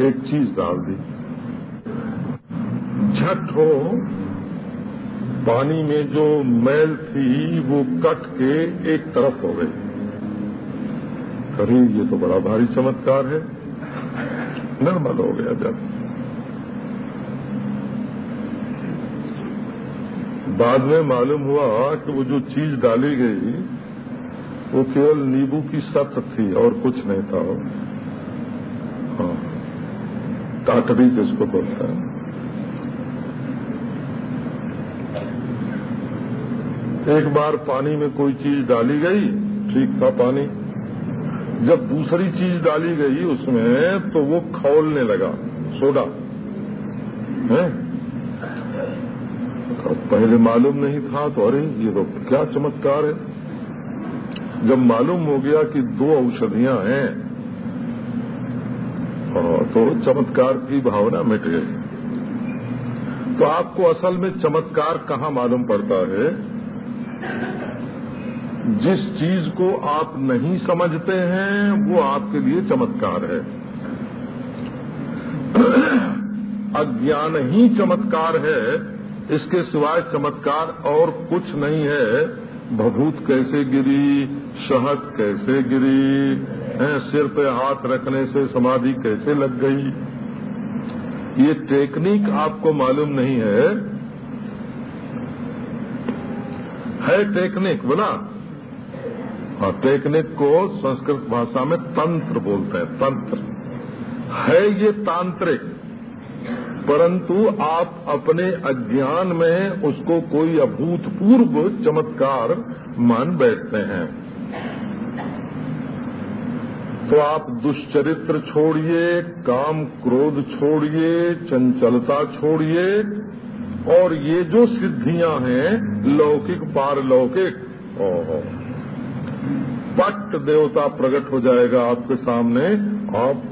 एक चीज़ डाल दी। झट हो, पानी में जो मैल थी, वो कट के एक तरफ़ हो गई। अरे ये तो बड़ा भारी चमत्कार है। नर्मल हो गया जब। बाद में मालूम हुआ कि वो जो चीज़ डाली गई, वो केवल नींबू की सत थी और कुछ नहीं था। टाटरी जिसको बोलते हैं। एक बार पानी में कोई चीज़ डाली गई, ठीक था पानी। जब दूसरी चीज़ डाली गई उसमें तो वो खौलने लगा, सोडा। है? पहले मालूम नहीं था तो अरे, ये तो क्या चमत्कार है। जब मालूम हो गया कि दो औषधियाँ हैं तो चमत्कार की भावना मिट गई। तो आपको असल में चमत्कार कहाँ मालूम पड़ता है? जिस चीज़ को आप नहीं समझते हैं, वो आपके लिए चमत्कार है। अज्ञान ही चमत्कार है, इसके सिवाय चमत्कार और कुछ नहीं है। भभूत कैसे गिरी, शहद कैसे गिरी सिर पे हाथ रखने से समाधि कैसे लग गई? ये टेक्निक आपको मालूम नहीं है। है टेक्निक, बोला? और टेक्निक को संस्कृत भाषा में तंत्र बोलते हैं, तंत्र। है ये तांत्रिक, परंतु आप अपने अज्ञान में उसको कोई अभूतपूर्व चमत्कार मान बैठते हैं। तो आप दुष्चरित्र छोड़िए, काम क्रोध छोड़िए, चंचलता छोड़िए, और ये जो सिद्धियाँ हैं, लौकिक, पारलौकिक पट्ट देवता प्रकट हो जाएगा आपके सामने, आप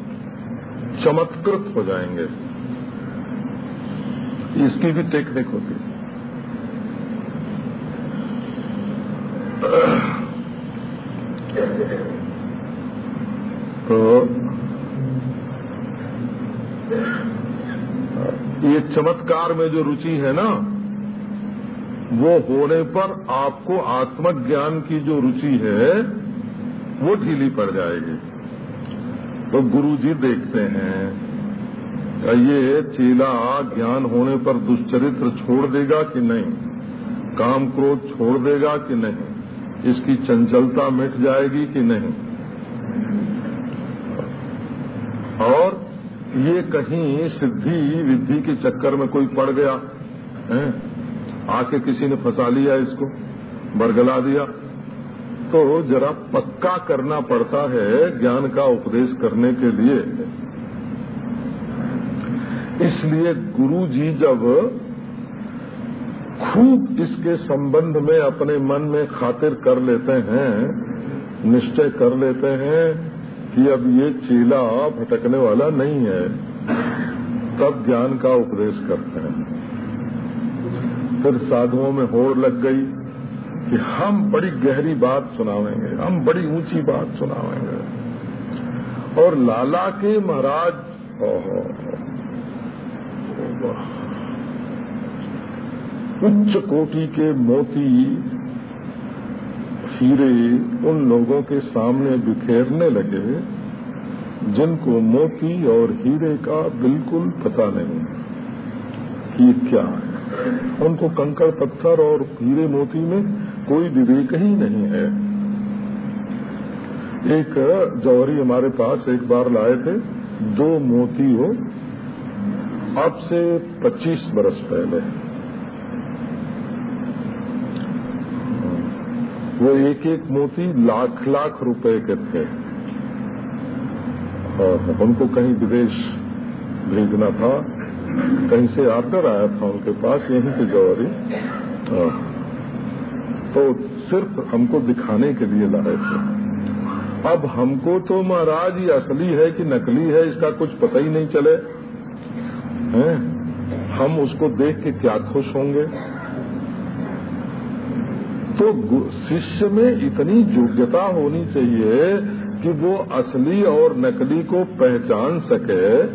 चमत्कृत हो जाएँगे। इसकी भी टेक्निक होती है। तो ये चमत्कार में जो रुचि है ना, वो होने पर आपको आत्मज्ञान की जो रुचि है, वो ढीली पड़ जाएगी। तो गुरु जी देखते हैं ये चेला ज्ञान होने पर दुष्चरित्र छोड़ देगा कि नहीं? काम क्रोध छोड़ देगा कि नहीं? इसकी चंचलता मिट जाएगी कि नहीं? और ये कहीं सिद्धि विद्धि के चक्कर में कोई पड़ गया, है? आके किसी ने फंसा लिया इसको, बरगला दिया। तो जरा पक्का करना पड़ता है ज्ञान का उपदेश करने के लिए। इसलिए गुरु जी जब खूब इसके संबंध में अपने मन में खातिर कर लेते हैं, निश्चय कर लेते हैं कि अब ये चेला भटकने वाला नहीं है। तब ज्ञान का उपदेश करते हैं। फिर साधुओं में होड़ लग गई कि हम बड़ी गहरी बात सुनावेंगे, हम बड़ी ऊँची बात सुनावेंगे। और लाला के महाराज उच्च कोटि के मोती हीरे उन लोगों के सामने बिखेरने लगे, जिनको मोती और हीरे का बिल्कुल पता नहीं। कि क्या है? उनको कंकड़ पत्थर और हीरे मोती में कोई विवेक ही नहीं है। एक जौहरी हमारे पास एक बार लाए थे, दो मोती हो अब से 25 बरस पहले। वो एक एक मोती लाख लाख रुपए के थे। और उनको कहीं विदेश भेजना था, कहीं से आर्डर आया था उनके पास, यहीं से जौहरी तो सिर्फ़ हमको दिखाने के लिए लाए थे। अब हमको तो महाराज, ये असली है कि नकली है, इसका कुछ पता ही नहीं चले। हैं? हम उसको देख के क्या खुश होंगे? तो शिष्य में इतनी योग्यता होनी चाहिए कि वो असली और नकली को पहचान सके,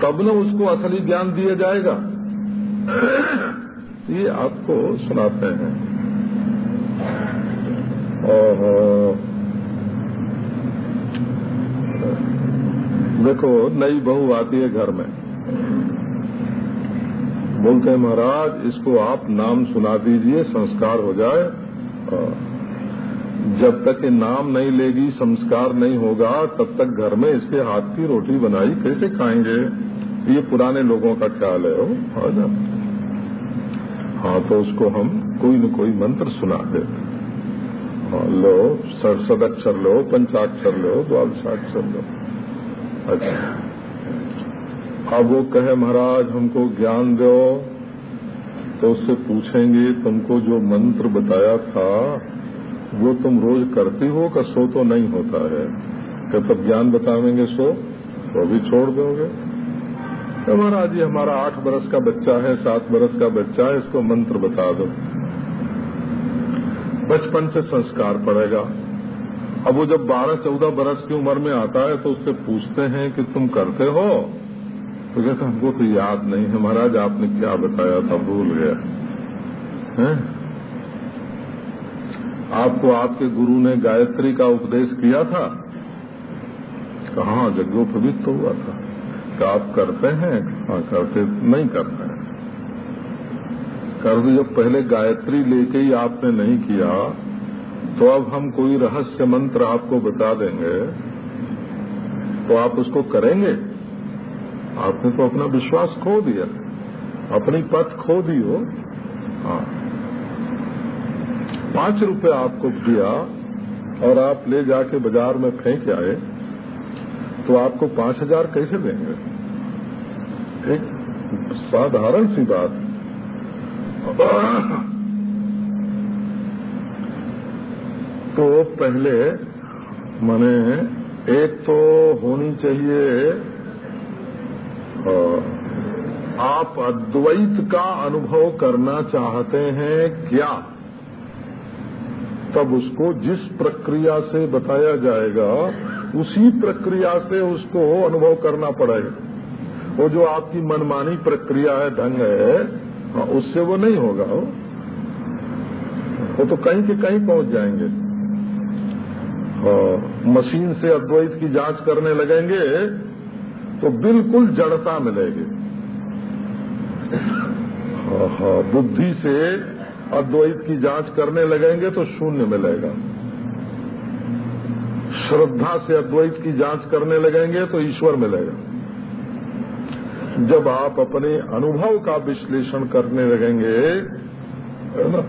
तब न उसको असली ज्ञान दिया जाएगा। ये आपको सुनाते हैं। और देखो, नई बहू आती है घर में। बोलते हैं, महाराज, इसको आप नाम सुना दीजिए, संस्कार हो जाए। जब तक ये नाम नहीं लेगी संस्कार नहीं होगा तब तक घर में इसके हाथ की रोटी बनाई कैसे खाएँगे? ये पुराने लोगों का ख्याल है हो ना? हाँ तो उसको हम कोई न कोई मंत्र सुना देते हाँ, लो सदक्षर लो पंचाक्षर लो द्वादशाक्षर लो। अच्छा। अब वो कहे महाराज हमको ज्ञान दो तो उससे पूछेंगे, तुमको जो मंत्र बताया था, वो तुम रोज करती हो का सो तो नहीं होता है? कि तब ज्ञान बतावेंगे सो तो भी छोड़ दोगे। तो महाराज जी, हमारा आठ बरस का बच्चा है, सात बरस का बच्चा है, इसको मंत्र बता दो। बचपन से संस्कार पड़ेगा। अब वो जब बारह चौदह बरस की उम्र में आता है तो उससे पूछते हैं कि तुम करते हो? तो कहते हमको तो याद नहीं है। महाराज, आपने क्या बताया था? भूल गया। है? आपको आपके गुरु ने गायत्री का उपदेश किया था? कहा? जग्गोपवित तो हुआ था। कि आप करते हैं? हाँ करते नहीं करते हैं। कर जब पहले गायत्री लेके ही आपने नहीं किया तो अब हम कोई रहस्य मंत्र आपको बता देंगे तो आप उसको करेंगे? आपने तो अपना विश्वास खो दिया। अपनी पथ खो दी हो हाँ। पाँच रुपए आपको दिया और आप ले जाके बाज़ार में फेंक आए तो आपको पाँच हज़ार कैसे देंगे? एक साधारण सी बात। तो पहले मैंने एक तो होनी चाहिए आप अद्वैत का अनुभव करना चाहते हैं क्या? तब उसको जिस प्रक्रिया से बताया जाएगा उसी प्रक्रिया से उसको अनुभव करना पड़ेगा। वो जो आपकी मनमानी प्रक्रिया है ढंग है हाँ, उससे वो नहीं होगा। वो वो तो कहीं के कहीं पहुँच जाएँगे। मशीन से अद्वैत की जाँच करने लगेंगे तो बिल्कुल जड़ता मिलेगी। बुद्धि से अद्वैत की जाँच करने लगेंगे तो शून्य मिलेगा। श्रद्धा से अद्वैत की जाँच करने लगेंगे तो ईश्वर मिलेगा। जब आप अपने अनुभव का विश्लेषण करने लगेंगे ना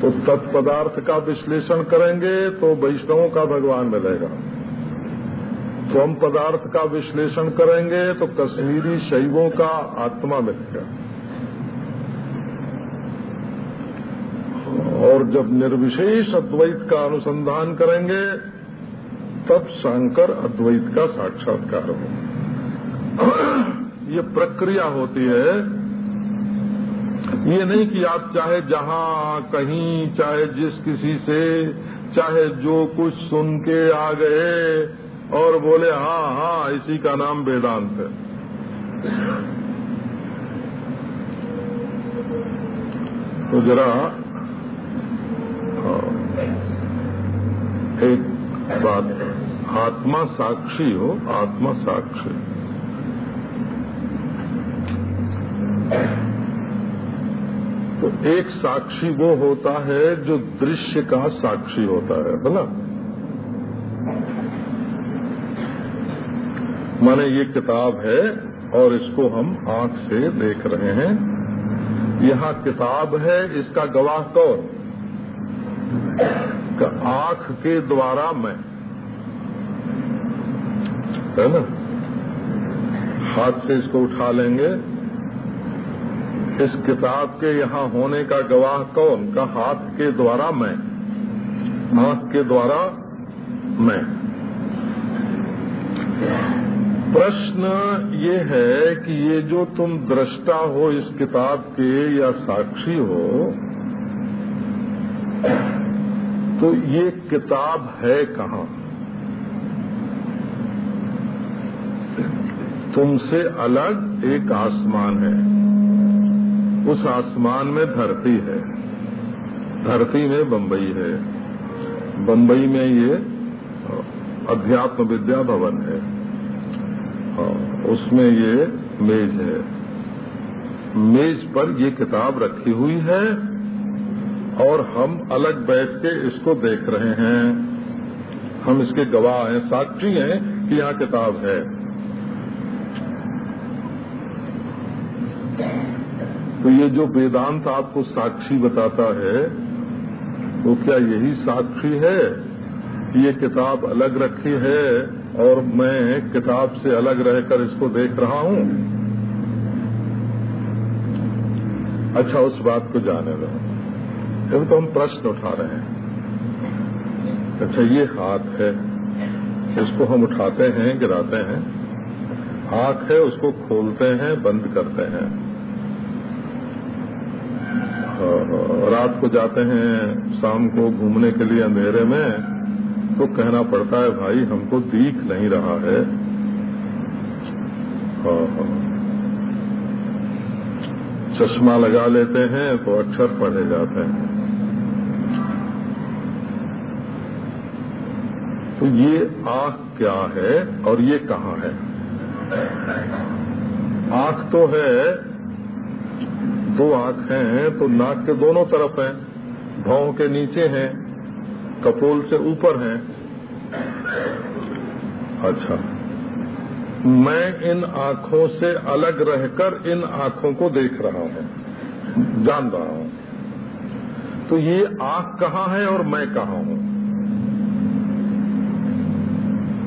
तो तत्पदार्थ का विश्लेषण करेंगे तो वैष्णवों का भगवान मिलेगा। हम पदार्थ का विश्लेषण करेंगे तो कश्मीरी शैवों का आत्मा मिलेगा और जब निर्विशेष अद्वैत का अनुसंधान करेंगे, तब शंकर अद्वैत का साक्षात्कार हो ये प्रक्रिया होती है। ये नहीं कि आप चाहे जहाँ, कहीं, चाहे जिस किसी से, चाहे जो कुछ सुन के आ गए और बोले हाँ हाँ इसी का नाम वेदांत है। तो जरा हाँ, एक बात आत्मा साक्षी हो आत्मा साक्षी। तो एक साक्षी वो होता है जो दृश्य का साक्षी होता है बोला माने ये किताब है और इसको हम आँख से देख रहे हैं। यहाँ किताब है, इसका गवाह कौन? आँख के द्वारा मैं। है ना? हाथ से इसको उठा लेंगे। इस किताब के यहाँ होने का गवाह कौन? का हाथ के द्वारा मैं। आँख के द्वारा मैं। प्रश्न ये है कि ये जो तुम दृष्टा हो इस किताब के या साक्षी हो तो ये किताब है कहाँ? तुमसे अलग एक आसमान है। उस आसमान में धरती है। धरती में बंबई है। बंबई में ये अध्यात्म विद्या भवन है। उसमें ये मेज है। मेज पर ये किताब रखी हुई है और हम अलग बैठ के इसको देख रहे हैं। हम इसके गवाह हैं, साक्षी हैं कि यहाँ किताब है। तो ये जो वेदांत आपको साक्षी बताता है, वो क्या यही साक्षी है? ये किताब अलग रखी है और मैं किताब से अलग रहकर इसको देख रहा हूँ। अच्छा उस बात को जाने दो। तो हम प्रश्न उठा रहे हैं। अच्छा ये हाथ है। इसको हम उठाते हैं, गिराते हैं। आँख है, उसको खोलते हैं, बंद करते हैं। रात को जाते हैं शाम को घूमने के लिए अंधेरे में। तो कहना पड़ता है, भाई, हमको दिख नहीं रहा है। चश्मा लगा लेते हैं तो अक्षर पढ़े जाते हैं। तो ये आँख क्या है और ये कहाँ है? आँख तो है, दो आँख हैं तो नाक के दोनों तरफ़ हैं, भाव के नीचे हैं। कपोल से ऊपर हैं। अच्छा। मैं इन आँखों से अलग रहकर इन आँखों को देख रहा हूँ। जान रहा हूँ। तो ये आँख कहाँ है और मैं कहाँ हूँ?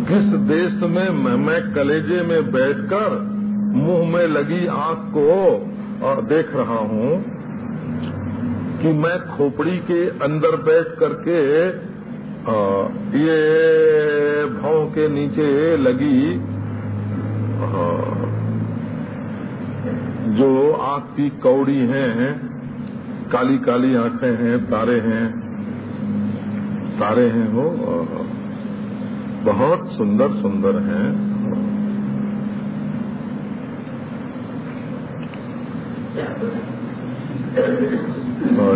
किस देश में मैं, मैं कलेजे में बैठकर मुँह में लगी आँख को देख रहा हूँ? कि मैं खोपड़ी के अंदर बैठ करके ये भाव के नीचे लगी जो आँख की कौड़ी हैं, काली काली आँखें हैं, तारे हैं तारे हैं वो बहुत सुंदर सुंदर हैं। और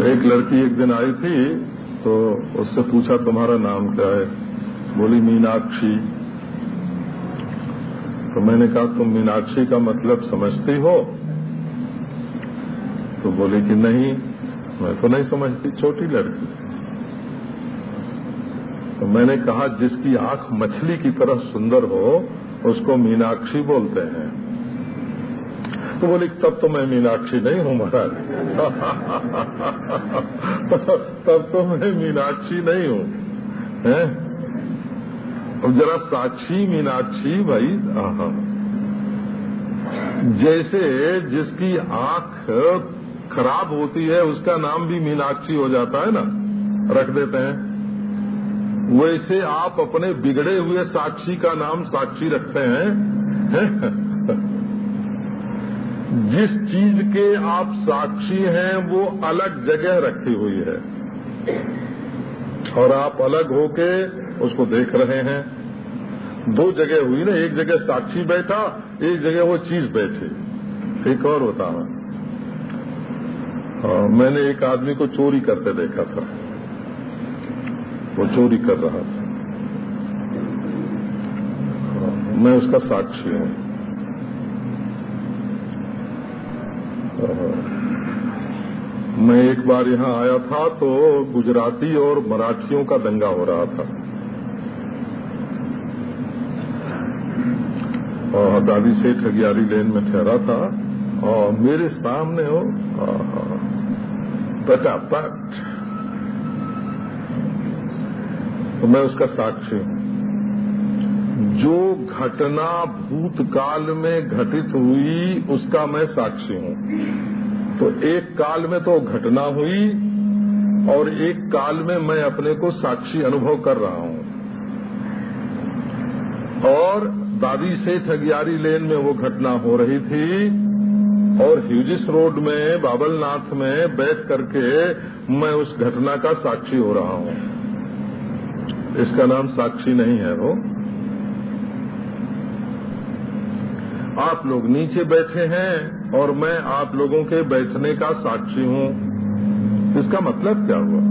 एक लड़की एक दिन आई थी तो उससे पूछा, तुम्हारा नाम क्या है? बोली, मीनाक्षी. तो मैंने कहा, तुम मीनाक्षी का मतलब समझती हो? तो बोली कि, नहीं, मैं तो नहीं समझती, छोटी लड़की. तो मैंने कहा, जिसकी आँख मछली की तरह सुंदर हो, उसको मीनाक्षी बोलते हैं। तो बोली, तब तो मैं मीनाक्षी नहीं हूँ महाराज. तब तो मैं मीनाक्षी नहीं हूँ। हैं? जरा साक्षी मीनाक्षी भाई जैसे जिसकी आँख खराब होती है, उसका नाम भी मीनाक्षी हो जाता है ना? रख देते हैं। वैसे आप अपने बिगड़े हुए साक्षी का नाम साक्षी रखते हैं? जिस चीज़ के आप साक्षी हैं, वो अलग जगह रखी हुई है। और आप अलग होके उसको देख रहे हैं। दो जगह हुई ना, एक जगह साक्षी बैठा, एक जगह वो चीज़ बैठी। एक और होता है। मैंने एक आदमी को चोरी करते देखा था। वो चोरी कर रहा था। मैं उसका साक्षी हूँ। मैं एक बार यहाँ आया था तो गुजराती और मराठियों का दंगा हो रहा था। और दादी सेठ अगियारी लेन में ठहरा था और मेरे सामने हो पटापट। तो मैं उसका साक्षी हूँ। जो घटना भूतकाल में घटित हुई, उसका मैं साक्षी हूँ। तो एक काल में तो घटना हुई और एक काल में मैं अपने को साक्षी अनुभव कर रहा हूँ। और दादी से ठगियारी लेन में वो घटना हो रही थी और ह्यूजिस रोड में, बाबलनाथ में बैठ करके मैं उस घटना का साक्षी हो रहा हूँ। इसका नाम साक्षी नहीं है वो। आप लोग नीचे बैठे हैं और मैं आप लोगों के बैठने का साक्षी हूँ। इसका मतलब क्या हुआ?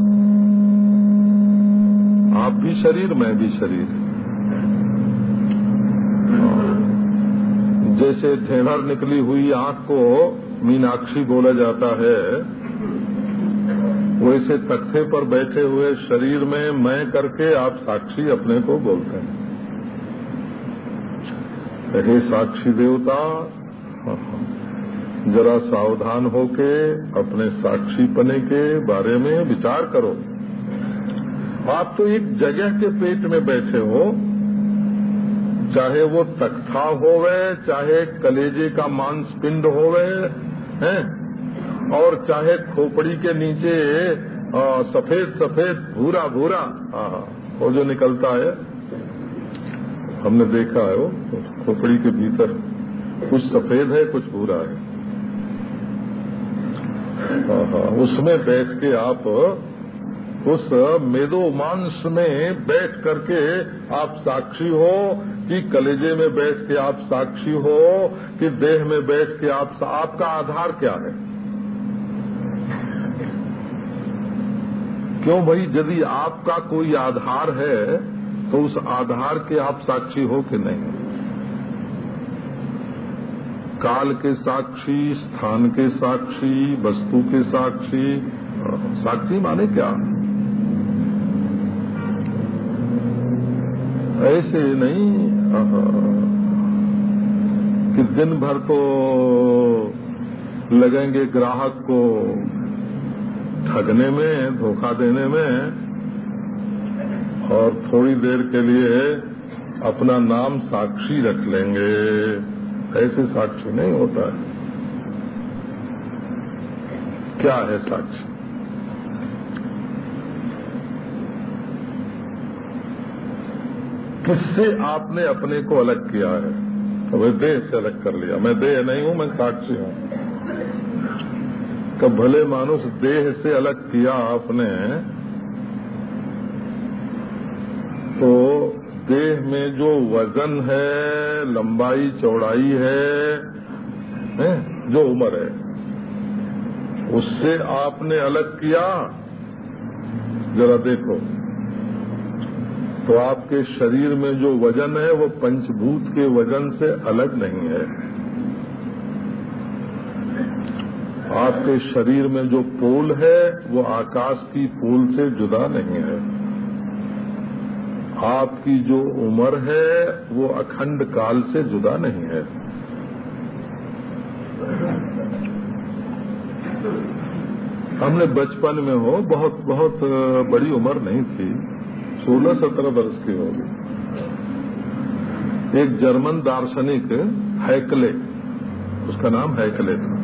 आप भी शरीर, मैं भी शरीर। जैसे ढेढ़र निकली हुई आँख को मीनाक्षी बोला जाता है, वैसे तख्ते पर बैठे हुए शरीर में मैं करके आप साक्षी अपने को बोलते हैं। हे साक्षी देवता। जरा सावधान होके अपने साक्षी पने के बारे में विचार करो। आप तो एक जगह के पेट में बैठे हो चाहे वो तख्ता होवे चाहे कलेजे का मांस पिंड होवे हैं? और चाहे खोपड़ी के नीचे आ, सफ़ेद सफ़ेद भूरा भूरा वो जो निकलता है हमने देखा है वो खोपड़ी के भीतर कुछ सफ़ेद है, कुछ भूरा है। उसमें बैठ के आप उस मेदो मांस में बैठ करके आप साक्षी हो कि कलेजे में बैठ के आप साक्षी हो, कि देह में बैठ के आप आपका आधार क्या है? क्यों भाई, यदि आपका कोई आधार है तो उस आधार के आप साक्षी हो कि नहीं? काल के साक्षी, स्थान के साक्षी, वस्तु के साक्षी साक्षी माने क्या? ऐसे नहीं कि दिन भर तो लगेंगे ग्राहक को ठगने में, धोखा देने में और थोड़ी देर के लिए अपना नाम साक्षी रख लेंगे। ऐसे साक्षी नहीं होता है। क्या है साक्षी? किससे आपने अपने को अलग किया है? तो देह से अलग कर लिया। मैं देह नहीं हूँ, मैं साक्षी हूँ। कब भले मानुष देह से अलग किया आपने तो देह में जो वज़न है लंबाई चौड़ाई है, है जो उम्र है उससे आपने अलग किया जरा देखो। तो आपके शरीर में जो वज़न है वो पंचभूत के वज़न से अलग नहीं है। आपके शरीर में जो पोल है वो आकाश की पोल से जुदा नहीं है। आपकी जो उम्र है, वो अखंड काल से जुदा नहीं है। हमने बचपन में हो, बहुत बहुत बड़ी उम्र नहीं थी। सोलह, सत्रह वर्ष की होगी। एक जर्मन दार्शनिक, हैकले, उसका नाम हैकले था।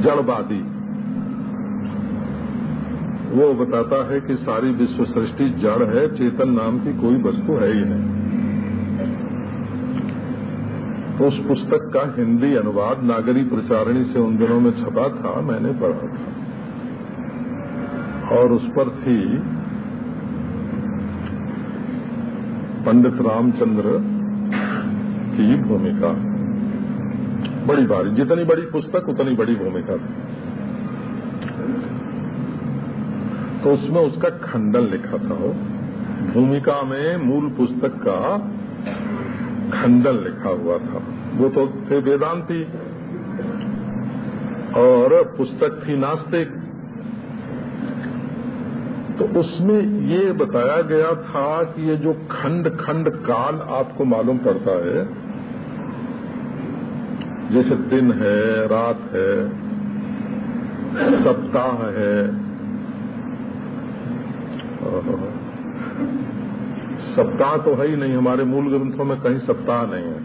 जड़वादी। वो बताता है कि सारी विश्व सृष्टि जड़ है, चेतन नाम की कोई वस्तु है ही नहीं। तो उस पुस्तक का हिंदी अनुवाद नागरी प्रचारणी से उन दिनों में छपा था, मैंने पढ़ा था। और उस पर थी पंडित रामचंद्र की भूमिका। बड़ी बारी जितनी बड़ी पुस्तक, उतनी बड़ी भूमिका थी। तो उसमें उसका खंडन लिखा था। हो भूमिका में मूल पुस्तक का खंडन लिखा हुआ था। वो तो थे वेदांती। और पुस्तक थी नास्तिक। तो उसमें ये बताया गया था कि ये जो खंड खंड काल आपको मालूम पड़ता है, जैसे दिन है, रात है, सप्ताह है सप्ताह तो है ही नहीं, हमारे मूल ग्रंथों में कहीं सप्ताह नहीं है।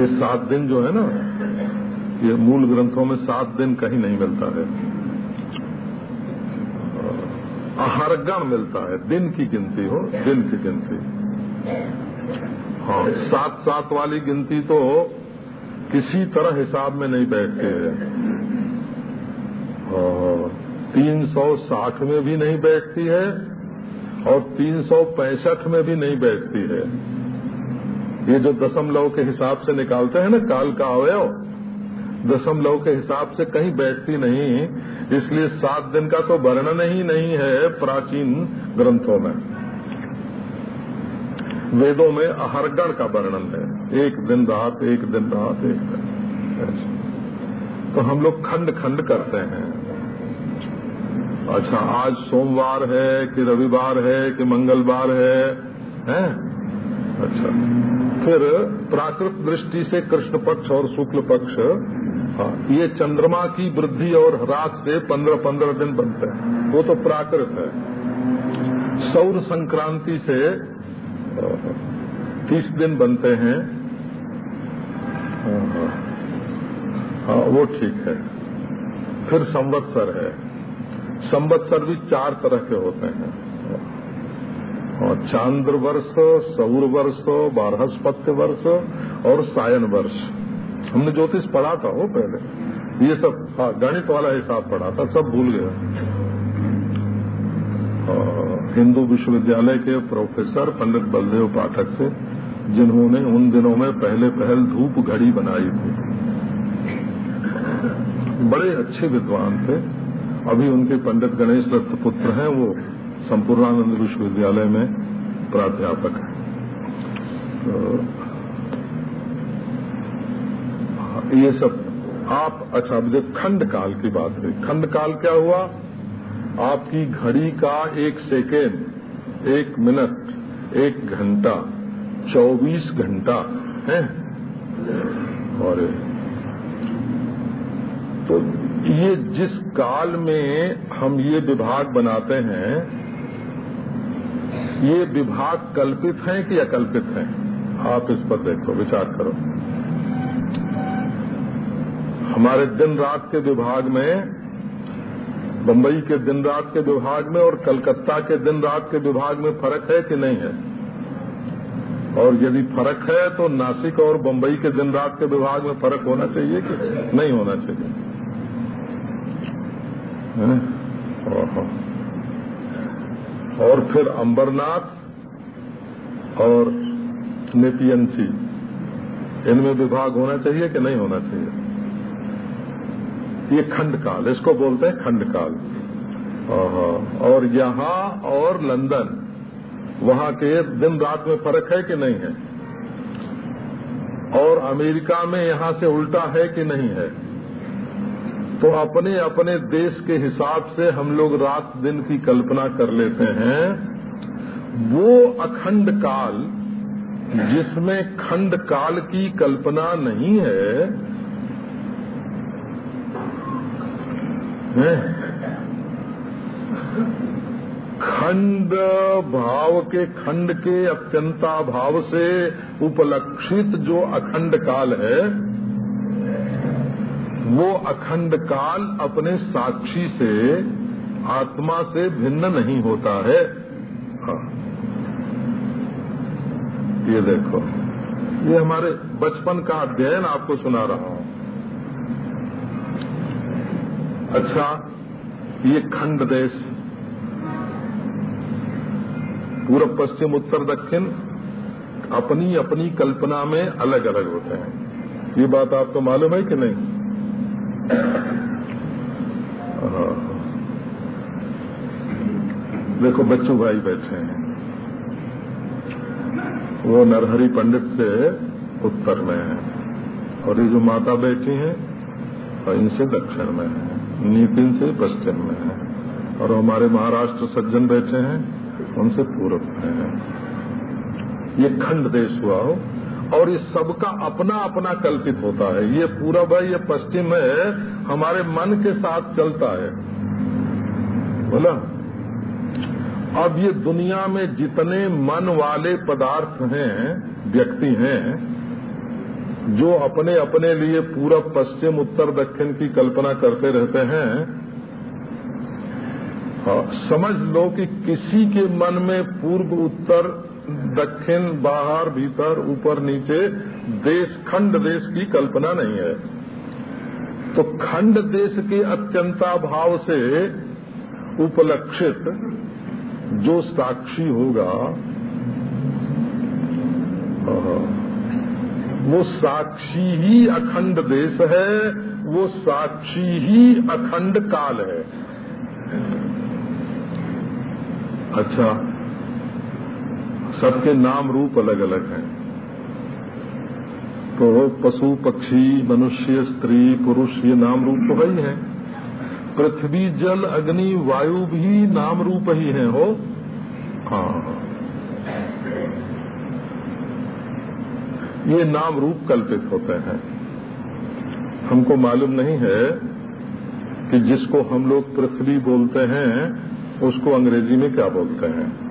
ये सात दिन जो है ना, ये मूल ग्रंथों में सात दिन कहीं नहीं मिलता है। आहारगण मिलता है, दिन की गिनती हो, दिन की गिनती। हाँ सात सात वाली गिनती तो किसी तरह हिसाब में नहीं बैठती है। हाँ 360 में भी नहीं बैठती है और 365 में भी नहीं बैठती है। ये जो दशमलव के हिसाब से निकालते हैं ना, काल का अवयव दशमलव के हिसाब से कहीं बैठती नहीं, इसलिए सात दिन का तो वर्णन ही नहीं है प्राचीन ग्रंथों में। वेदों में अहरगण का वर्णन है। एक दिन रात, एक दिन रात, एक दिन तो हम लोग खंड खंड करते हैं। अच्छा आज सोमवार है कि रविवार है कि मंगलवार है? हैं? अच्छा। फिर प्राकृत दृष्टि से कृष्ण पक्ष और शुक्ल पक्ष हाँ ये चंद्रमा की वृद्धि और ह्रास से पंद्रह पंद्रह दिन बनते हैं। वो तो प्राकृत है। सौर संक्रांति से तीस दिन बनते हैं। हाँ वो ठीक है। फिर संवत्सर है। संवत्सर भी चार तरह के होते हैं। और चांद्र वर्ष, सौर वर्ष, बारहस्पत्य वर्ष और सायन वर्ष। हमने ज्योतिष पढ़ा था वो पहले। ये सब हाँ गणित वाला हिसाब पढ़ा था, सब भूल गया हिंदू विश्वविद्यालय के प्रोफेसर पंडित बलदेव पाठक से, जिन्होंने उन दिनों में पहले पहल धूप घड़ी बनाई थी। बड़े अच्छे विद्वान थे। अभी उनके पंडित गणेश दत्त पुत्र हैं, वो संपूर्णानंद विश्वविद्यालय में प्राध्यापक है। तो ये सब, आप अच्छा मुझे खंड काल की बात हुई खंड काल क्या हुआ? आपकी घड़ी का एक सेकेंड, एक मिनट, एक घंटा, चौबीस घंटा, है? और तो ये जिस काल में हम ये विभाग बनाते हैं, ये विभाग कल्पित हैं कि अकल्पित हैं? आप इस पर देखो, विचार करो। हमारे दिन रात के विभाग में बम्बई के दिन रात के विभाग में और कलकत्ता के दिन रात के विभाग में फ़र्क है कि नहीं है? और यदि फ़र्क है तो नासिक और बम्बई के दिन रात के विभाग में फ़र्क होना चाहिए कि नहीं होना चाहिए? और फिर अंबरनाथ और नेपियंसी, इनमें विभाग होना चाहिए कि नहीं होना चाहिए? ये खंडकाल, इसको बोलते हैं खंडकाल। और यहाँ और लंदन, वहाँ के दिन रात में फ़र्क है कि नहीं है? और अमेरिका में यहाँ से उल्टा है कि नहीं है? तो अपने अपने देश के हिसाब से हम लोग रात दिन की कल्पना कर लेते हैं। वो अखंड काल, जिसमें खंड काल की कल्पना नहीं है खंड भाव के, खंड के अत्यंता भाव से उपलक्षित जो अखंड काल है वो अखंड काल अपने साक्षी से, आत्मा से भिन्न नहीं होता है हाँ। ये देखो, ये हमारे बचपन का अध्ययन आपको सुना रहा हूँ अच्छा ये खंड देश पूर्व पश्चिम, उत्तर, दक्षिण अपनी अपनी कल्पना में अलग अलग होते हैं ये बात आपको मालूम है कि नहीं। देखो, बच्चू भाई बैठे हैं। वो नरहरी पंडित से उत्तर में है। और ये जो माता बैठी हैं इनसे दक्षिण में है। नीतिन से पश्चिम में है। और हमारे महाराष्ट्र सज्जन बैठे हैं, उनसे पूर्व में है। ये खंड देश हुआ हो। और ये सबका अपना अपना कल्पित होता है। ये पूरब है ये पश्चिम है हमारे मन के साथ चलता है। बोला? अब ये दुनिया में जितने मन वाले पदार्थ हैं व्यक्ति हैं जो अपने अपने लिए पूरब पश्चिम उत्तर दक्षिण की कल्पना करते रहते हैं हाँ, समझ लो कि किसी के मन में पूर्व उत्तर दक्षिण, बाहर, भीतर, ऊपर, नीचे, देश, खंड देश की कल्पना नहीं है। तो खंड देश के अत्यंता भाव से उपलक्षित जो साक्षी होगा वो साक्षी ही अखंड देश है, वो साक्षी ही अखंड काल है। अच्छा सबके नाम रूप अलग अलग हैं। तो पशु, पक्षी, मनुष्य, स्त्री, पुरुष, ये नाम रूप तो वही है। पृथ्वी, जल, अग्नि, वायु भी नाम रूप ही है, हो? हाँ। ये नाम रूप कल्पित होते हैं। हमको मालूम नहीं है कि जिसको हम लोग पृथ्वी बोलते हैं, उसको अंग्रेज़ी में क्या बोलते हैं?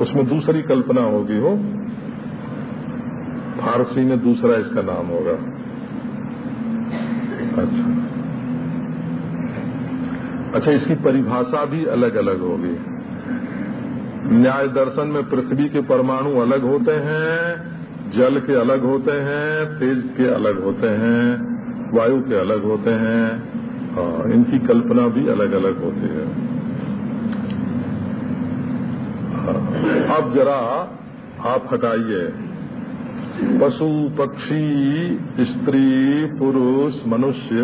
उसमें दूसरी कल्पना होगी हो। फारसी में दूसरा इसका नाम होगा। अच्छा। अच्छा इसकी परिभाषा भी अलग अलग होगी। न्याय दर्शन में पृथ्वी के परमाणु अलग होते हैं जल के अलग होते हैं तेज के अलग होते हैं वायु के अलग होते हैं। हाँ, इनकी कल्पना भी अलग अलग होती है। अब जरा आप हटाइए। पशु, पक्षी, स्त्री, पुरुष, मनुष्य,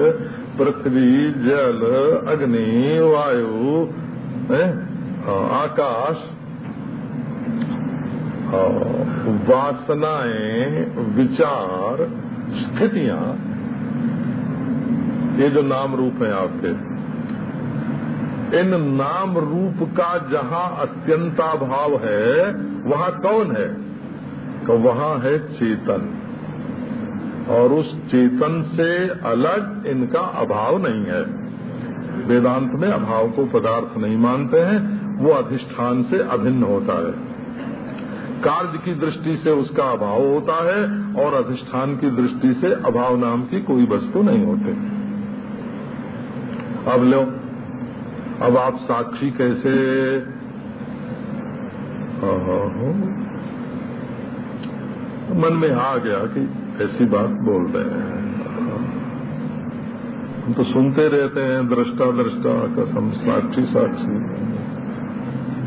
पृथ्वी, जल, अग्नि, वायु आकाश। वासनाएँ, विचार, स्थितियाँ, ये जो नाम रूप है आपके। इन नाम रूप का जहाँ अत्यंता भाव है, वहाँ कौन है? तो वहाँ है चेतन। और उस चेतन से अलग इनका अभाव नहीं है। वेदांत में अभाव को पदार्थ नहीं मानते हैं, वो अधिष्ठान से अभिन्न होता है। कार्य की दृष्टि से उसका अभाव होता है, और अधिष्ठान की दृष्टि से अभाव नाम की कोई वस्तु नहीं होती। अब लो अब आप साक्षी कैसे? मन में आ गया कि ऐसी बात बोल रहे हैं। हम तो सुनते रहते हैं दृष्टा दृष्टा कसम साक्षी साक्षी।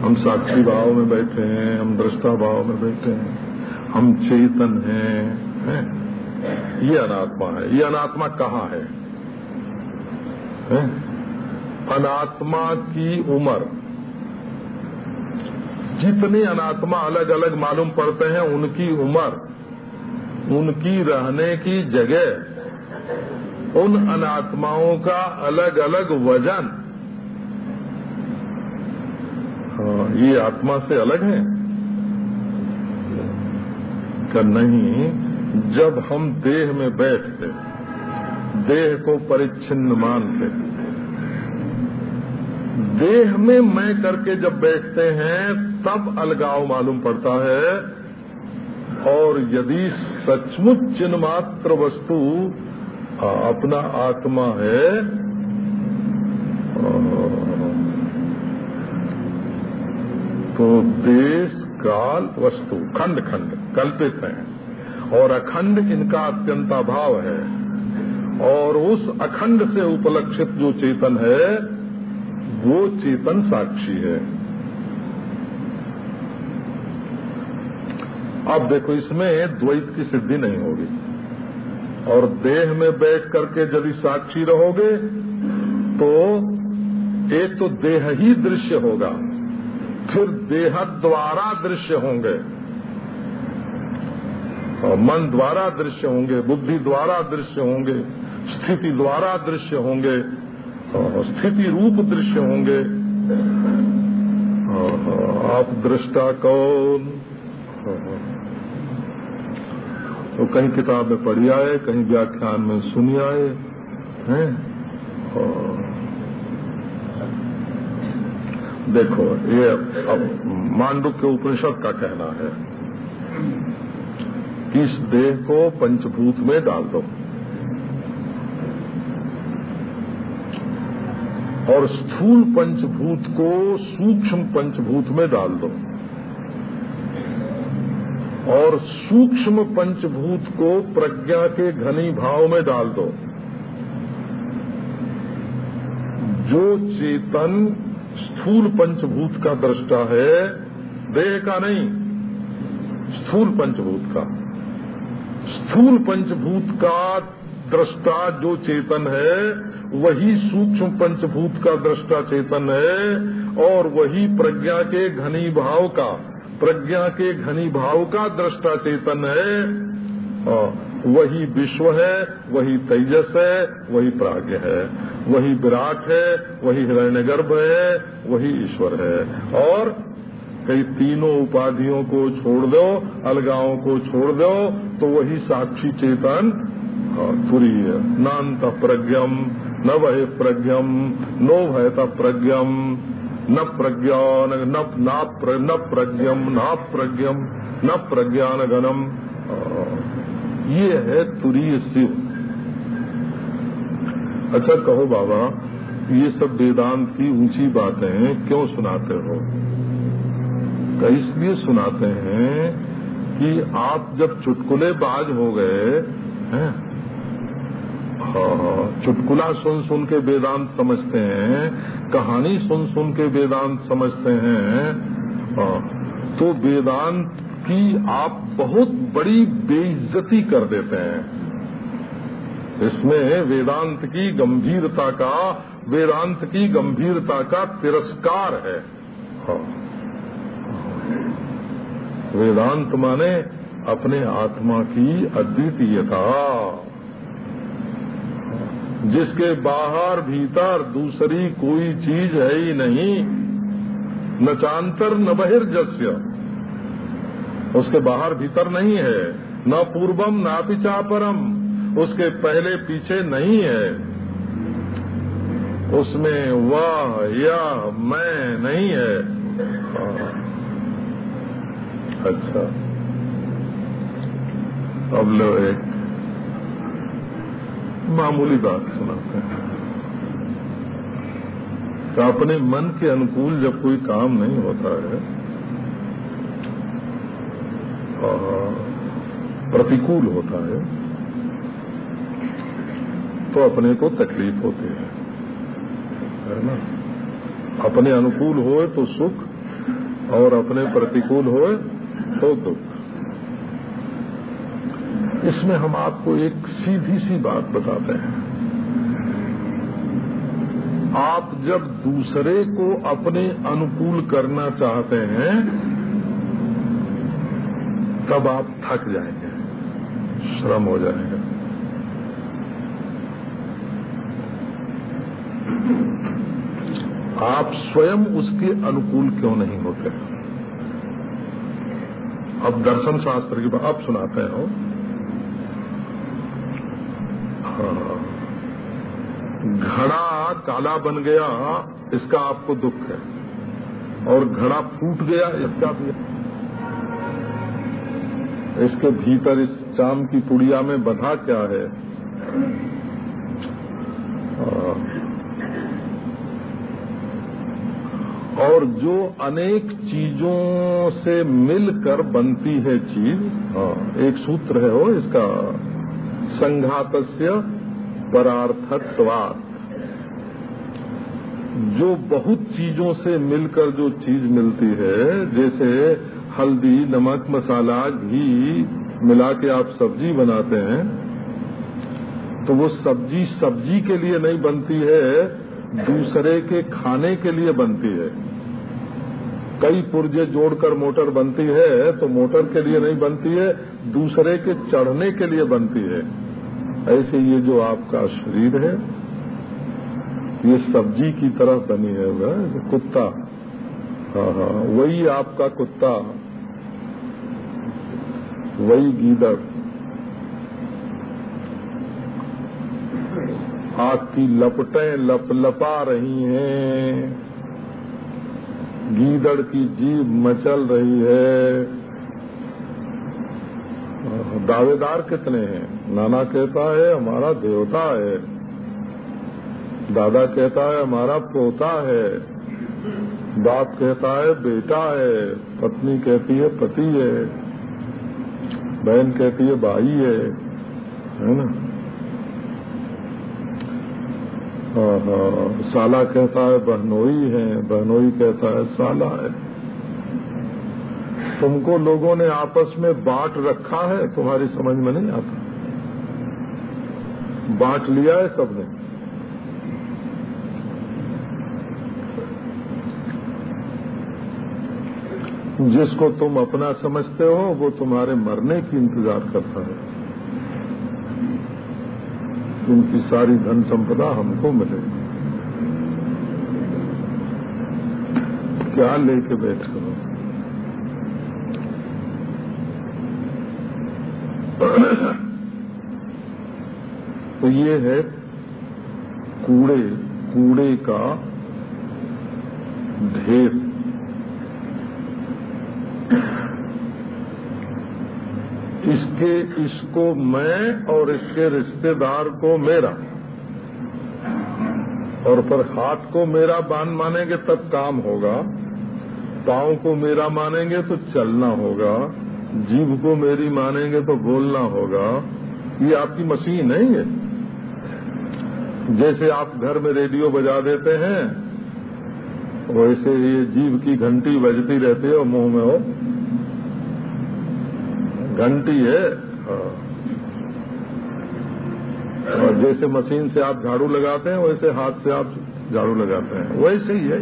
हम साक्षी भाव में बैठे हैं हम दृष्टा भाव में बैठे हैं। हम चेतन हैं है? ये अनात्मा है ये अनात्मा कहाँ है, है? अनात्मा की उम्र। जितने अनात्मा अलग अलग मालूम पड़ते हैं उनकी उम्र उनकी रहने की जगह उन अनात्माओं का अलग अलग वज़न। हाँ, ये आत्मा से अलग है। का नहीं जब हम देह में बैठते देह को परिच्छिन्न मानते देह में मैं करके जब बैठते हैं, तब अलगाव मालूम पड़ता है। और यदि सचमुच चिन्मात्र वस्तु अपना आत्मा है तो देश काल वस्तु, खंड खंड, कल्पित है। और अखंड इनका अत्यंत अभाव है। और उस अखंड से उपलक्षित जो चेतन है वो चेतन साक्षी है। अब देखो, इसमें द्वैत की सिद्धि नहीं होगी। और देह में बैठ करके यदि साक्षी रहोगे तो एक तो देह ही दृश्य होगा, फिर देह द्वारा दृश्य होंगे। और मन द्वारा दृश्य होंगे, बुद्धि द्वारा दृश्य होंगे, स्थिति द्वारा दृश्य होंगे स्थिति रूप दृश्य होंगे। आप दृष्टा कौन? तो कहीं किताब में पढ़ी आए कहीं व्याख्यान में सुनी आए, हैं? देखो, ये अब मांडुक के उपनिषद का कहना है इस देह को पंचभूत में डाल दो। और स्थूल पंचभूत को सूक्ष्म पंचभूत में डाल दो। और सूक्ष्म पंचभूत को प्रज्ञा के घनी भाव में डाल दो। जो चेतन स्थूल पंचभूत का दृष्टा है, देह का नहीं, स्थूल पंचभूत का। स्थूल पंचभूत का दृष्टा जो चेतन है वही सूक्ष्म पंचभूत का दृष्टा चेतन है और वही प्रज्ञा के घनी भाव का, प्रज्ञा के घनी भाव का दृष्टा चेतन है। वही विश्व है, वही तेजस है, वही प्राज्ञ है, वही विराट है, वही हिरण्यगर्भ है, वही ईश्वर है। और कई तीनों उपाधियों को छोड़ दो अलगाओं को छोड़ दो तो वही साक्षी चेतन तुरी है नान्त प्रज्ञम। न वह प्रज्ञम नो भयत प्रज्ञम। न प्रज्ञान न न प्रज्ञम ना प्रज्ञम न प्रज्ञान गणम ये है तुरीय शिव अच्छा कहो बाबा ये सब वेदांत की ऊँची बातें क्यों सुनाते हो? तो इसलिए सुनाते हैं कि आप जब चुटकुले बाज हो गए हाँ, चुटकुला सुन सुन के वेदांत समझते हैं कहानी सुन सुन के वेदांत समझते हैं। हाँ, तो वेदांत की आप बहुत बड़ी बेइज्जती कर देते हैं। इसमें वेदांत की गंभीरता का वेदांत की गंभीरता का तिरस्कार है। हाँ। वेदांत माने अपने आत्मा की अद्वितीयता। जिसके बाहर, भीतर दूसरी कोई चीज़ है ही नहीं। न चांतर, न बहिर्जस्य। उसके बाहर, भीतर नहीं है। न पूर्वम, न पिचापरम उसके पहले, पीछे नहीं है। उसमें वह या मैं नहीं है। अच्छा। अब लो एक। मामूली बात सुनाते हैं। तो अपने मन के अनुकूल जब कोई काम नहीं होता है प्रतिकूल होता है तो अपने को तकलीफ़ होती है। है ना? अपने अनुकूल होए तो सुख, और अपने प्रतिकूल होए तो दुख। इसमें हम आपको एक सीधी सी बात बताते हैं। आप जब दूसरे को अपने अनुकूल करना चाहते हैं, तब आप थक जाएँगे, श्रम हो जाएगा। आप स्वयं उसके अनुकूल क्यों नहीं होते? अब दर्शन शास्त्र की बात आप सुनाते हो। घड़ा काला बन गया इसका आपको दुख है। और घड़ा फूट गया इसका भी। इसके भीतर इस चाम की पुड़िया में बधा क्या है? और जो अनेक चीज़ों से मिलकर बनती है चीज़ हाँ, एक सूत्र है वो इसका संघातस्य परार्थत्वात। जो बहुत चीज़ों से मिलकर जो चीज़ मिलती है, जैसे हल्दी, नमक, मसाला, घी मिला के आप सब्ज़ी बनाते हैं तो वो सब्ज़ी सब्ज़ी के लिए नहीं बनती है, दूसरे के खाने के लिए बनती है। कई पुर्जे जोड़कर मोटर बनती है तो मोटर के लिए नहीं बनती है, दूसरे के चढ़ने के लिए बनती है। ऐसे ये जो आपका शरीर है ये सब्ज़ी की तरह बनी है वह कुत्ता। हाँ हाँ वही आपका कुत्ता। वही गीदड़। आपकी लपटें लप लपा रही हैं। गीदड़ की जीभ मचल रही है, दावेदार कितने हैं? नाना कहता है, हमारा देवता है। दादा कहता है हमारा पोता है। बाप कहता है बेटा है। पत्नी कहती है पति है। बहन कहती है भाई है। है ना? हाँ, साला कहता है बहनोई है। बहनोई कहता है साला है। तुमको लोगों ने आपस में बांट रखा है? तुम्हारी समझ में नहीं आता। बांट लिया है सबने? जिसको तुम अपना समझते हो, वो तुम्हारे मरने की इंतज़ार करता है। उनकी सारी धन संपदा हमको मिलेगी। क्या लेके बैठ करो तो ये है कूड़े कूड़े का ढेर। इसके इसको मैं और इसके रिश्तेदार को मेरा और पर हाथ को मेरा बाँध मानेंगे तब काम होगा, पाँव को मेरा मानेंगे तो चलना होगा जीव को मेरी मानेंगे तो बोलना होगा। ये आपकी मशीन नहीं है। जैसे आप घर में रेडियो बजा देते हैं, वैसे ये जीव की घंटी बजती रहती है और मुँह में हो। घंटी है। हाँ। और जैसे मशीन से आप झाड़ू लगाते हैं वैसे हाथ से आप झाड़ू लगाते हैं। वैसे ही है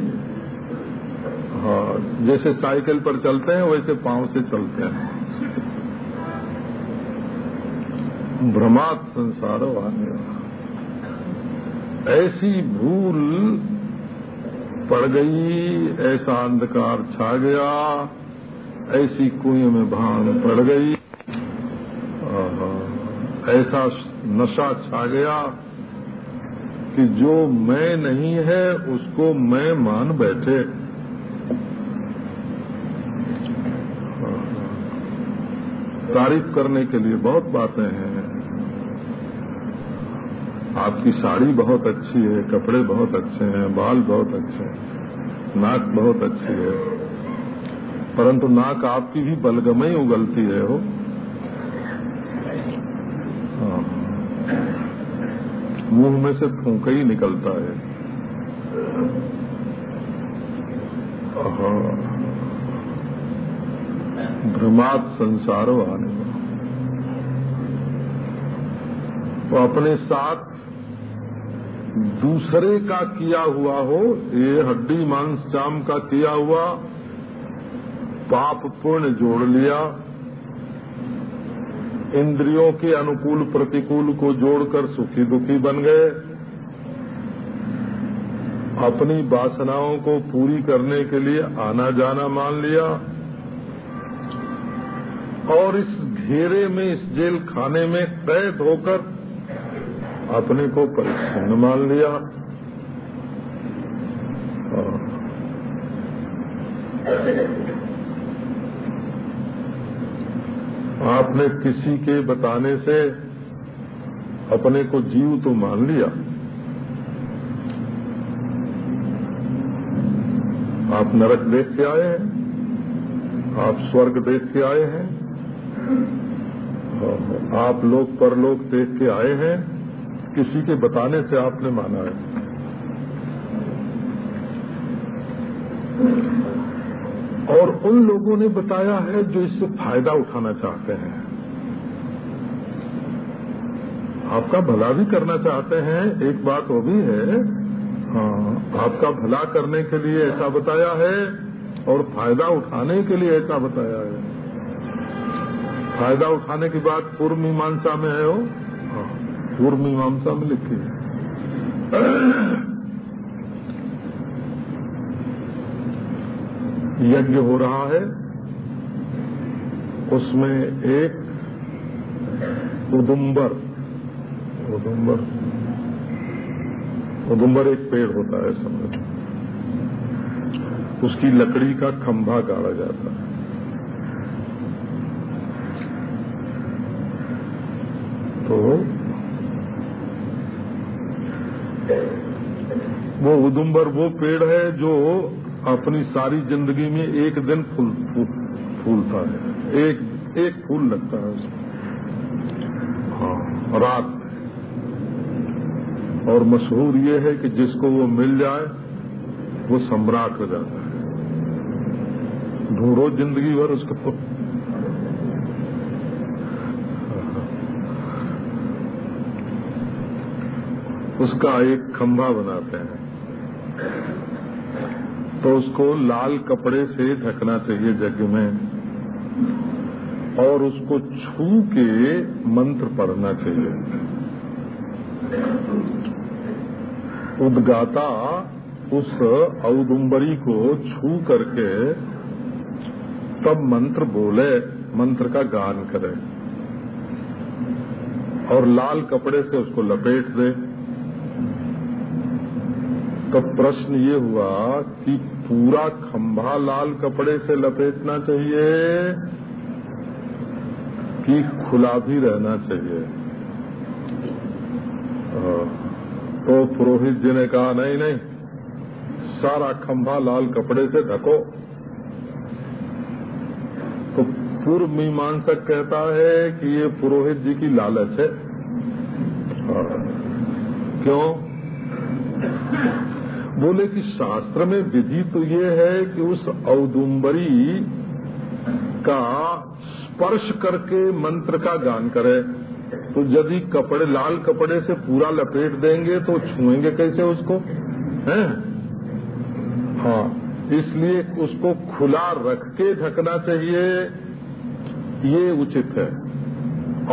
हाँ जैसे साइकिल पर चलते हैं वैसे पाँव से चलते हैं। भ्रमात संसार वाले ऐसी भूल पड़ गई ऐसा अंधकार छा गया ऐसी कुएँ में भाँग पड़ गई। ऐसा नशा छा गया कि जो मैं नहीं है, उसको मैं मान बैठे। तारीफ़ करने के लिए बहुत बातें हैं। आपकी साड़ी बहुत अच्छी है, कपड़े बहुत अच्छे हैं, बाल बहुत अच्छे हैं, नाक बहुत अच्छी है। परंतु नाक आपकी भी बलगम उगलती हो हाँ। मुँह में से फूंक ही निकलता है। भ्रमात संसार आने तो अपने साथ दूसरे का किया हुआ हो, ये हड्डी मांस चाम का किया हुआ, पाप पुण्य जोड़ लिया इंद्रियों के अनुकूल प्रतिकूल को जोड़कर सुखी दुखी बन गए। अपनी वासनाओं को पूरी करने के लिए आना जाना मान लिया। और इस घेरे में, इस जेल खाने में कैद होकर अपने को परिच्छिन्न मान लिया। आपने किसी के बताने से अपने को जीव तो मान लिया। आप नरक देख के आए हैं, आप स्वर्ग देख के आए हैं आप लोग परलोक देख के आए हैं, किसी के बताने से आपने माना है। और उन लोगों ने बताया है जो इससे फ़ायदा उठाना चाहते हैं। आपका भला भी करना चाहते हैं, एक बात वो भी है हाँ आपका भला करने के लिए ऐसा बताया है और फ़ायदा उठाने के लिए ऐसा बताया है। फ़ायदा उठाने की बात पूर्व मीमांसा में है वो हाँ पूर्व मीमांसा में लिखी है। यज्ञ हो रहा है, उसमें एक उदुम्बर उदुम्बर उदुम्बर एक पेड़ होता है समझ उसकी लकड़ी का खंभा गाड़ा जाता है। तो वो उदुम्बर वो पेड़ है जो अपनी सारी ज़िंदगी में एक दिन फूल फूलता है। एक एक फूल लगता है उसमें। हाँ रात और मशहूर ये है कि जिसको वो मिल जाए, वो सम्राट हो जाता है। ढूंढो ज़िंदगी भर उसको उसका एक खंभा बनाते हैं। तो उसको लाल कपड़े से ढकना चाहिए जग में और उसको छू के मंत्र पढ़ना चाहिए। उद्गाता उस औदुम्बरी को छू करके तब मंत्र बोले, मंत्र का गान करे और लाल कपड़े से उसको लपेट दे। तो प्रश्न ये हुआ कि पूरा खंभा लाल कपड़े से लपेटना चाहिए कि खुला भी रहना चाहिए? तो पुरोहित जी ने कहा, नहीं नहीं, सारा खंभा लाल कपड़े से ढको। तो पूर्व मीमांसक कहता है कि ये पुरोहित जी की लालच है। क्यों? बोले कि शास्त्र में विधि तो ये है कि उस औदुम्बरी का स्पर्श करके मंत्र का गान करे। तो यदि कपड़े, लाल कपड़े से पूरा लपेट देंगे तो छुएँगे कैसे उसको? हैं? हाँ इसलिए उसको खुला रख के ढकना चाहिए। ये उचित है।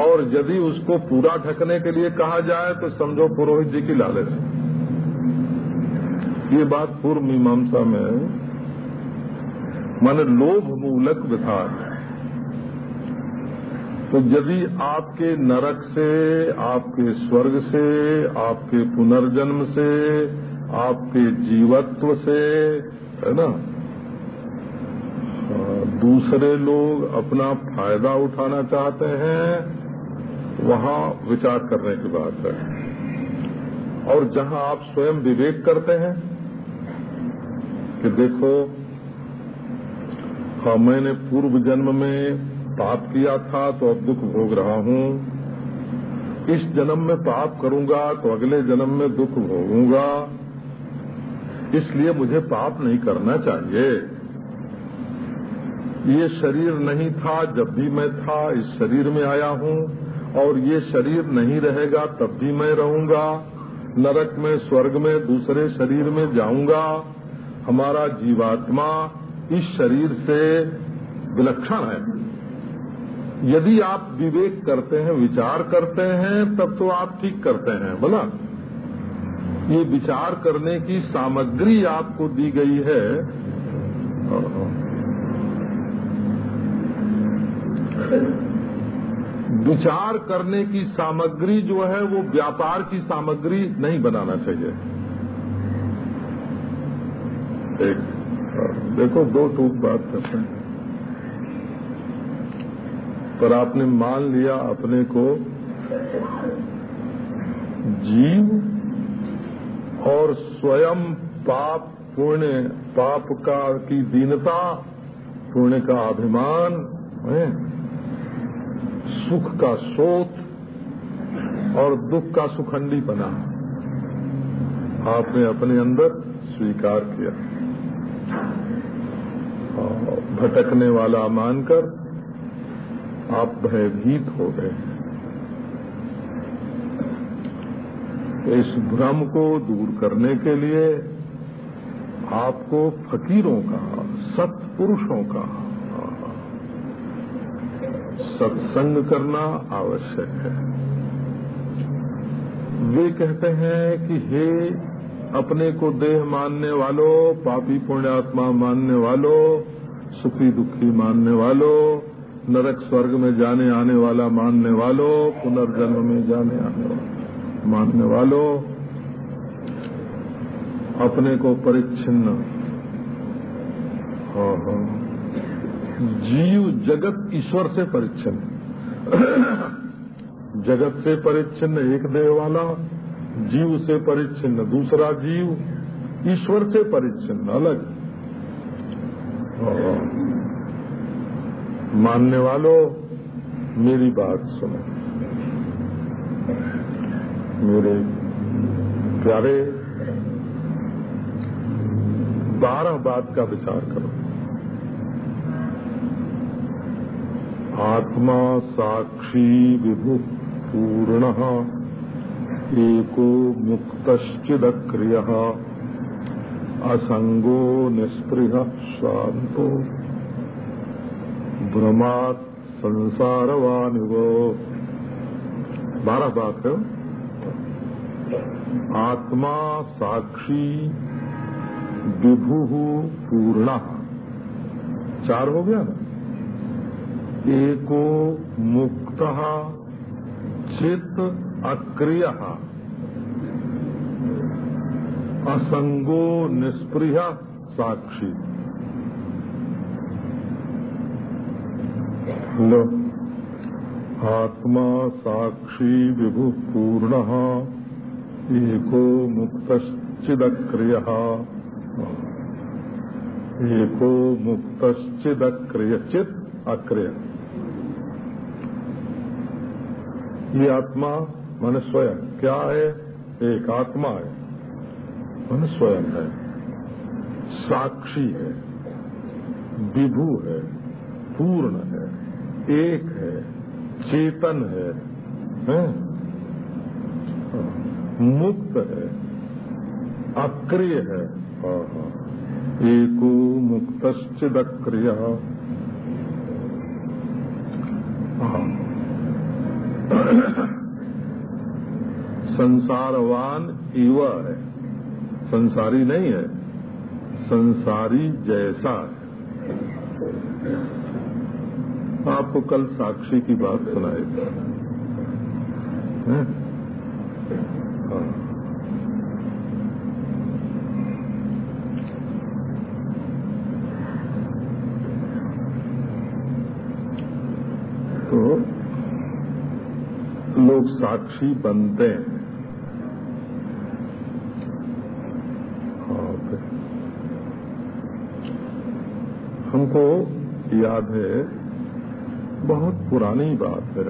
और यदि उसको पूरा ढकने के लिए कहा जाए तो समझो पुरोहित जी की लालच। ये बात पूर्व मीमांसा में माने लोभ मूलक विधान। है तो यदि आपके नरक से, आपके स्वर्ग से, आपके पुनर्जन्म से, आपके जीवत्व से, है ना? दूसरे लोग अपना फ़ायदा उठाना चाहते हैं, वहाँ विचार करने की बात है। और जहाँ आप स्वयं विवेक करते हैं कि देखो हाँ मैंने पूर्व जन्म में पाप किया था तो अब दुख भोग रहा हूँ। इस जन्म में पाप करूँगा तो अगले जन्म में दुख भोगूँगा। इसलिए मुझे पाप नहीं करना चाहिए। ये शरीर नहीं था, जब भी मैं था, इस शरीर में आया हूँ। और ये शरीर नहीं रहेगा, तब भी मैं रहूँगा। नरक में, स्वर्ग में, दूसरे शरीर में जाऊँगा। हमारा जीवात्मा इस शरीर से विलक्षण है। यदि आप विवेक करते हैं, विचार करते हैं, तब तो आप ठीक करते हैं बोला ये विचार करने की सामग्री आपको दी गई है। विचार करने की सामग्री जो है, वो व्यापार की सामग्री नहीं बनाना चाहिए। एक देखो दो टूक बात करते हैं। पर आपने मान लिया अपने को जीव और स्वयं पाप पुण्य, पाप का की दीनता, पुण्य का अभिमान सुख का सोच और दुख का सुखंडी बना। आपने अपने अंदर स्वीकार किया। भटकने वाला मानकर आप भयभीत हो गए। इस भ्रम को दूर करने के लिए आपको फकीरों का, सत्पुरुषों का सत्संग करना आवश्यक है। वे कहते हैं कि हे अपने को देह मानने वालों, पापी पुण्यात्मा मानने वालों, सुखी दुखी मानने वालों, नरक स्वर्ग में जाने आने वाला मानने वालों, पुनर्जन्म में जाने आने वाला मानने वालों, अपने को परिच्छिन्न। जीव जगत ईश्वर से परिच्छिन्न जगत से परिच्छिन्न एक देह वाला जीव से परिच्छिन्न, दूसरा जीव ईश्वर से परिच्छिन्न, अलग। मानने वालों, मेरी बात सुनो। मेरे प्यारे, बारह बात का विचार करो। आत्मा साक्षी विभु पूर्ण एको असंगो निष्पृह शांतो भ्रमात संसारवान वो बारह बात है। आत्मा साक्षी विभु पूर्ण। चार हो गया ना? एको मुक्त चित अक्रिय। असंगो निष्प्रिय साक्षी। लो आत्मा साक्षी विभु पूर्ण, एको मुक्तश्चिदक्रिय। एको मुक्तश्चिदक्रिय चित अक्रिय। ये आत्मा मन स्वयं। क्या है? एक आत्मा है। मन स्वयं है। साक्षी है। विभु है। पूर्ण है। एक है। चेतन है, है? मुक्त है। अक्रिय है। एको मुक्तश्चिदक्रिय। संसारवान इव है। संसारी नहीं है, संसारी जैसा है। आपको कल साक्षी की बात सुनाई तो लोग साक्षी बनते हैं। हमको याद है, बहुत पुरानी बात है।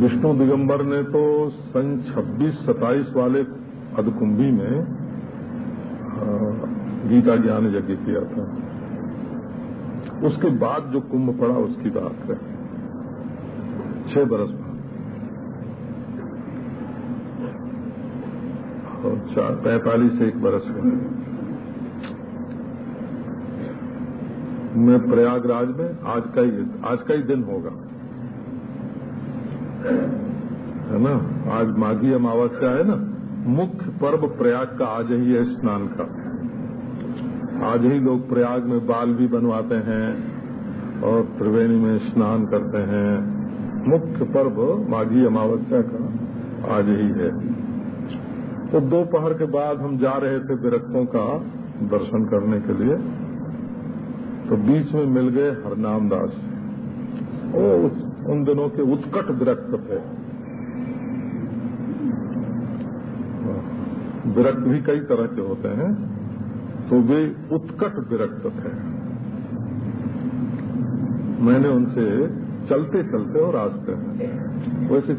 विष्णु दिगंबर ने तो सन 26-27 वाले अधकुंभी में गीता ज्ञान यज्ञ किया था। उसके बाद जो कुंभ पड़ा, उसकी बात है। छह बरस बाद। और चार, पैंतालीस एक बरस में मैं प्रयागराज में, आज का ही, आज का ही दिन होगा। है ना? आज माघी अमावस्या है ना? मुख्य पर्व प्रयाग का आज ही है स्नान का। आज ही लोग प्रयाग में बाल भी बनवाते हैं और त्रिवेणी में स्नान करते हैं। मुख्य पर्व माघी अमावस्या का आज ही है। तो दोपहर के बाद हम जा रहे थे विरक्तों का दर्शन करने के लिए। तो बीच में मिल गए हरनाम दास ओ उन दिनों के उत्कट विरक्त थे। विरक्त भी कई तरह के होते हैं तो वे उत्कट विरक्त थे। मैंने उनसे चलते चलते और रास्ते में वैसे